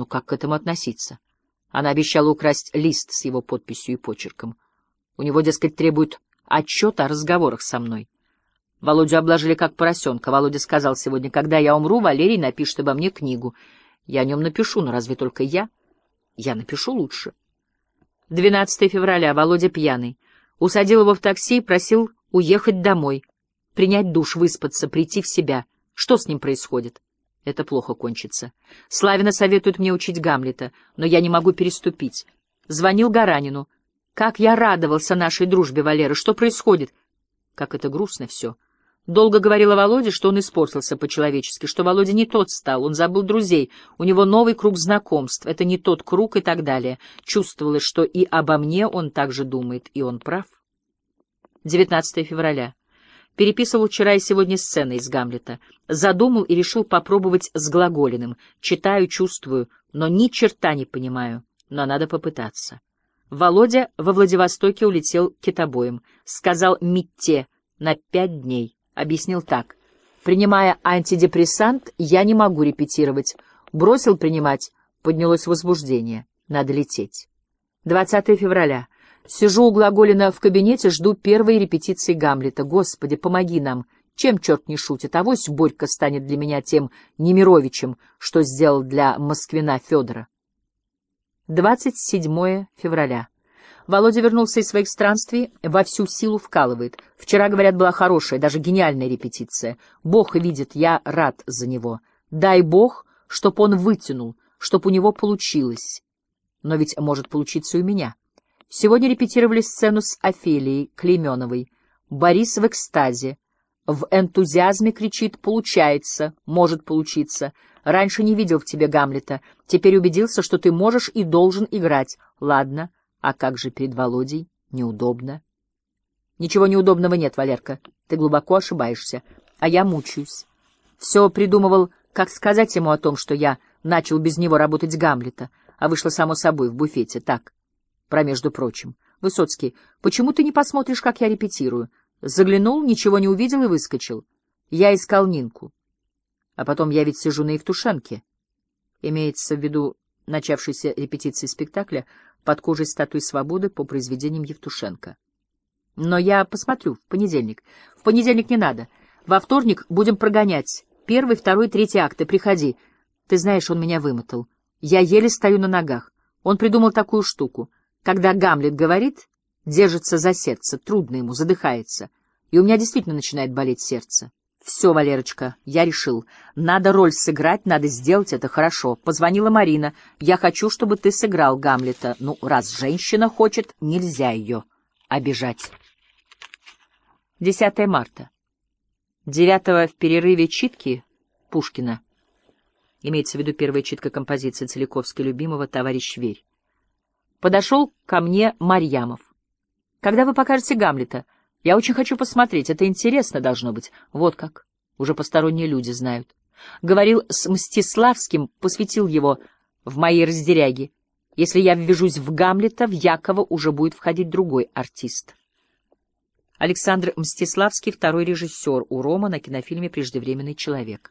Ну как к этому относиться? Она обещала украсть лист с его подписью и почерком. У него, дескать, требуют отчета о разговорах со мной. Володю обложили как поросенка. Володя сказал сегодня, когда я умру, Валерий напишет обо мне книгу. Я о нем напишу, но разве только я? Я напишу лучше. 12 февраля. Володя пьяный. Усадил его в такси и просил уехать домой, принять душ, выспаться, прийти в себя. Что с ним происходит? Это плохо кончится. Славина советует мне учить Гамлета, но я не могу переступить. Звонил Гаранину. Как я радовался нашей дружбе, Валера. Что происходит? Как это грустно все. Долго говорила Володе, что он испортился по-человечески, что Володя не тот стал, он забыл друзей, у него новый круг знакомств, это не тот круг и так далее. Чувствовалось, что и обо мне он так же думает, и он прав. 19 февраля. Переписывал вчера и сегодня сцены из Гамлета. Задумал и решил попробовать с глаголиным. Читаю, чувствую, но ни черта не понимаю. Но надо попытаться. Володя во Владивостоке улетел китобоем. Сказал Митте на пять дней. Объяснил так. Принимая антидепрессант, я не могу репетировать. Бросил принимать, поднялось возбуждение. Надо лететь. 20 февраля. Сижу у Глаголина в кабинете, жду первой репетиции Гамлета. Господи, помоги нам. Чем черт не шутит? Авось Борька станет для меня тем Немировичем, что сделал для Москвина Федора. 27 февраля. Володя вернулся из своих странствий, во всю силу вкалывает. Вчера, говорят, была хорошая, даже гениальная репетиция. Бог видит, я рад за него. Дай Бог, чтоб он вытянул, чтоб у него получилось. Но ведь может получиться и у меня. Сегодня репетировали сцену с Офелией Клейменовой. Борис в экстазе. В энтузиазме кричит «получается», «может получиться». Раньше не видел в тебе Гамлета. Теперь убедился, что ты можешь и должен играть. Ладно, а как же перед Володей? Неудобно. Ничего неудобного нет, Валерка. Ты глубоко ошибаешься. А я мучаюсь. Все придумывал, как сказать ему о том, что я начал без него работать Гамлета, а вышло само собой в буфете. Так, про между прочим. Высоцкий, почему ты не посмотришь, как я репетирую? Заглянул, ничего не увидел и выскочил. Я искал Нинку. А потом я ведь сижу на Евтушенке. Имеется в виду начавшейся репетиции спектакля под кожей статуи свободы по произведениям Евтушенко. Но я посмотрю в понедельник. В понедельник не надо. Во вторник будем прогонять. Первый, второй, третий акты. Приходи. Ты знаешь, он меня вымотал. Я еле стою на ногах. Он придумал такую штуку — когда Гамлет говорит, держится за сердце, трудно ему, задыхается. И у меня действительно начинает болеть сердце. Все, Валерочка, я решил. Надо роль сыграть, надо сделать это хорошо. Позвонила Марина. Я хочу, чтобы ты сыграл Гамлета. Ну, раз женщина хочет, нельзя ее обижать. 10 марта. 9 в перерыве читки Пушкина. Имеется в виду первая читка композиции Целиковской любимого «Товарищ Верь». Подошел ко мне Марьямов. «Когда вы покажете Гамлета? Я очень хочу посмотреть. Это интересно должно быть. Вот как. Уже посторонние люди знают. Говорил с Мстиславским, посвятил его в моей раздеряги. Если я ввяжусь в Гамлета, в Якова уже будет входить другой артист». Александр Мстиславский, второй режиссер у Рома на кинофильме «Преждевременный человек».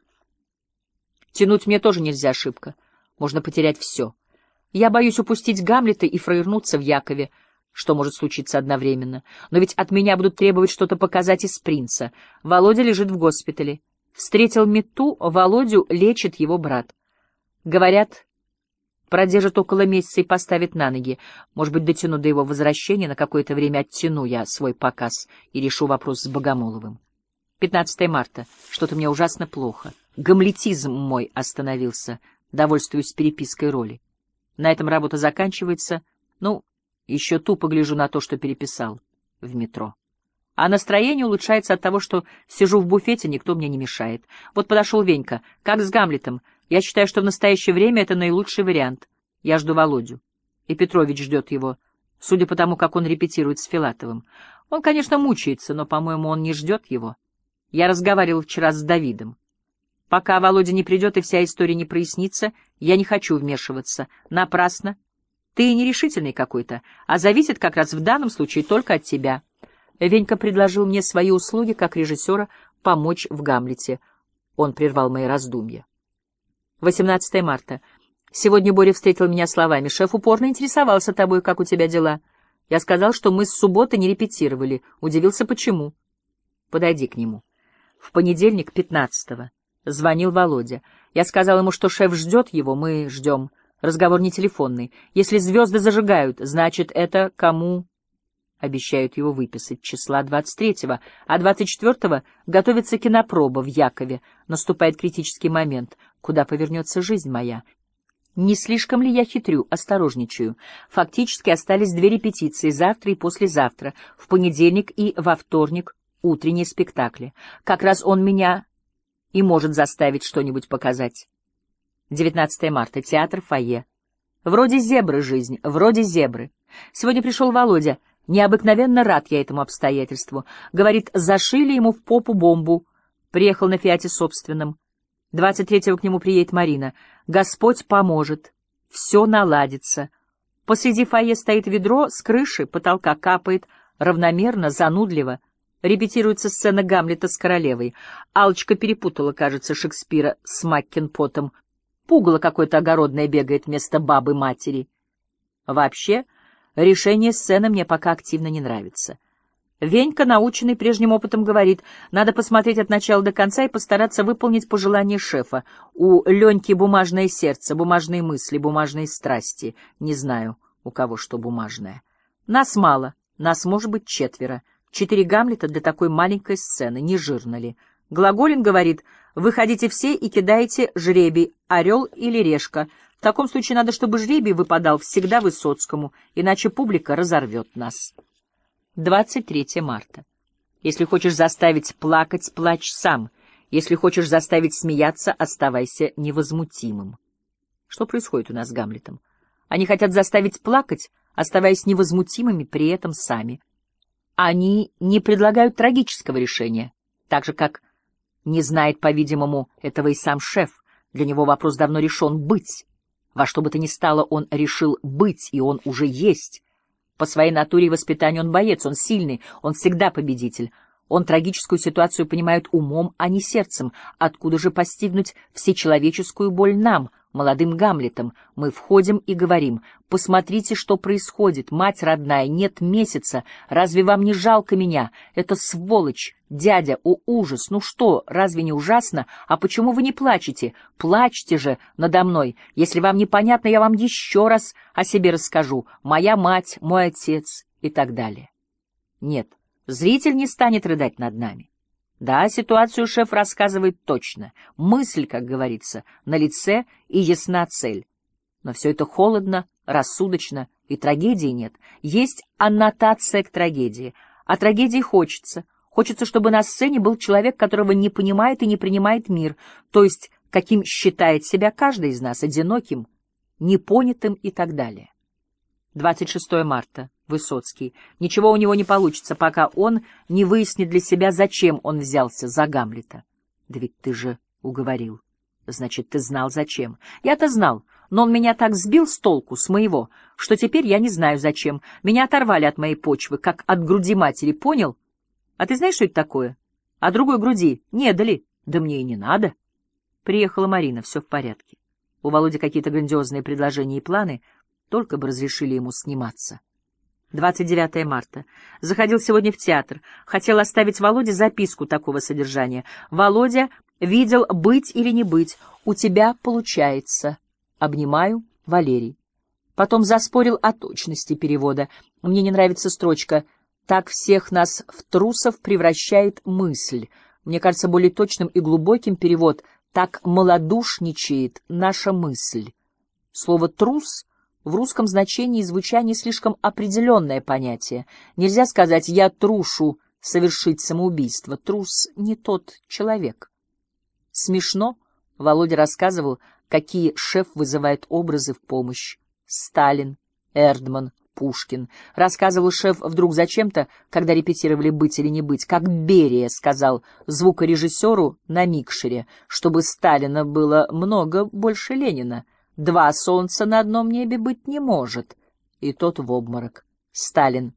Тянуть мне тоже нельзя ошибка. Можно потерять все. Я боюсь упустить Гамлета и фраернуться в Якове, что может случиться одновременно. Но ведь от меня будут требовать что-то показать из принца. Володя лежит в госпитале. Встретил Мету, Володю лечит его брат. Говорят, продержит около месяца и поставит на ноги. Может быть, дотяну до его возвращения, на какое-то время оттяну я свой показ и решу вопрос с Богомоловым. 15 марта. Что-то мне ужасно плохо. Гамлетизм мой остановился. Довольствуюсь перепиской роли. На этом работа заканчивается. Ну, еще тупо гляжу на то, что переписал в метро. А настроение улучшается от того, что сижу в буфете, никто мне не мешает. Вот подошел Венька, как с Гамлетом. Я считаю, что в настоящее время это наилучший вариант. Я жду Володю. И Петрович ждет его, судя по тому, как он репетирует с Филатовым. Он, конечно, мучается, но, по-моему, он не ждет его. Я разговаривал вчера с Давидом. Пока Володя не придет и вся история не прояснится, я не хочу вмешиваться. Напрасно. Ты нерешительный какой-то, а зависит как раз в данном случае только от тебя. Венька предложил мне свои услуги как режиссера помочь в «Гамлете». Он прервал мои раздумья. 18 марта. Сегодня Боря встретил меня словами. Шеф упорно интересовался тобой, как у тебя дела. Я сказал, что мы с субботы не репетировали. Удивился, почему. Подойди к нему. В понедельник, пятнадцатого, звонил Володя. Я сказал ему, что шеф ждет его, мы ждем. Разговор не телефонный. Если звезды зажигают, значит, это кому обещают его выписать числа 23-го, а 24-го готовится кинопроба в Якове. Наступает критический момент, куда повернется жизнь моя. Не слишком ли я хитрю, осторожничаю? Фактически остались две репетиции, завтра и послезавтра, в понедельник и во вторник утренние спектакли. Как раз он меня и может заставить что-нибудь показать. 19 марта, театр «Фойе». Вроде зебры жизнь, вроде зебры. Сегодня пришел Володя — Необыкновенно рад я этому обстоятельству. Говорит, зашили ему в попу бомбу. Приехал на Фиате собственном. Двадцать третьего к нему приедет Марина. Господь поможет. Все наладится. Посреди фойе стоит ведро, с крыши потолка капает, равномерно, занудливо. Репетируется сцена Гамлета с королевой. Алочка перепутала, кажется, Шекспира с Маккенпотом. Пугало какое-то огородное бегает вместо бабы-матери. Вообще... Решение сцены мне пока активно не нравится. Венька, наученный прежним опытом, говорит, надо посмотреть от начала до конца и постараться выполнить пожелание шефа. У Леньки бумажное сердце, бумажные мысли, бумажные страсти. Не знаю, у кого что бумажное. Нас мало, нас может быть четверо. Четыре Гамлета для такой маленькой сцены, не жирно ли? Глаголин говорит, выходите все и кидаете жребий, орел или решка. В таком случае надо, чтобы жребий выпадал всегда Высоцкому, иначе публика разорвет нас. 23 марта. Если хочешь заставить плакать, плачь сам. Если хочешь заставить смеяться, оставайся невозмутимым. Что происходит у нас с Гамлетом? Они хотят заставить плакать, оставаясь невозмутимыми при этом сами. Они не предлагают трагического решения, так же, как не знает, по-видимому, этого и сам шеф. Для него вопрос давно решен — быть. Во что бы то ни стало, он решил быть, и он уже есть. По своей натуре и воспитанию он боец, он сильный, он всегда победитель. Он трагическую ситуацию понимает умом, а не сердцем. Откуда же постигнуть всечеловеческую боль нам, молодым Гамлетом? Мы входим и говорим, посмотрите, что происходит, мать родная, нет месяца, разве вам не жалко меня? Это сволочь, дядя, о ужас, ну что, разве не ужасно? А почему вы не плачете? Плачьте же надо мной. Если вам непонятно, я вам еще раз о себе расскажу. Моя мать, мой отец и так далее. Нет, зритель не станет рыдать над нами. Да, ситуацию шеф рассказывает точно. Мысль, как говорится, на лице и ясна цель. Но все это холодно, рассудочно, и трагедии нет. Есть аннотация к трагедии. А трагедии хочется. Хочется, чтобы на сцене был человек, которого не понимает и не принимает мир, то есть каким считает себя каждый из нас, одиноким, непонятым и так далее. 26 марта. Высоцкий. Ничего у него не получится, пока он не выяснит для себя, зачем он взялся за Гамлета. Да ведь ты же уговорил. Значит, ты знал, зачем. Я-то знал, но он меня так сбил с толку, с моего, что теперь я не знаю, зачем. Меня оторвали от моей почвы, как от груди матери, понял? А ты знаешь, что это такое? А другой груди не дали. Да мне и не надо. Приехала Марина, все в порядке. У Володи какие-то грандиозные предложения и планы, только бы разрешили ему сниматься. 29 марта. Заходил сегодня в театр. Хотел оставить Володе записку такого содержания. «Володя видел быть или не быть. У тебя получается. Обнимаю, Валерий». Потом заспорил о точности перевода. Мне не нравится строчка «Так всех нас в трусов превращает мысль». Мне кажется, более точным и глубоким перевод «Так малодушничает наша мысль». Слово «трус» в русском значении и звучании слишком определенное понятие. Нельзя сказать «я трушу совершить самоубийство». Трус не тот человек. Смешно. Володя рассказывал, какие шеф вызывает образы в помощь. Сталин, Эрдман, Пушкин. Рассказывал шеф вдруг зачем-то, когда репетировали «Быть или не быть», как Берия сказал звукорежиссеру на микшере, чтобы Сталина было много больше Ленина. Два солнца на одном небе быть не может. И тот в обморок. Сталин,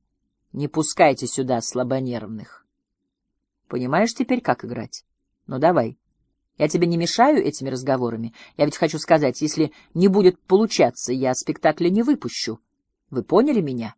не пускайте сюда слабонервных. Понимаешь теперь, как играть? Ну, давай. Я тебе не мешаю этими разговорами? Я ведь хочу сказать, если не будет получаться, я спектакля не выпущу. Вы поняли меня?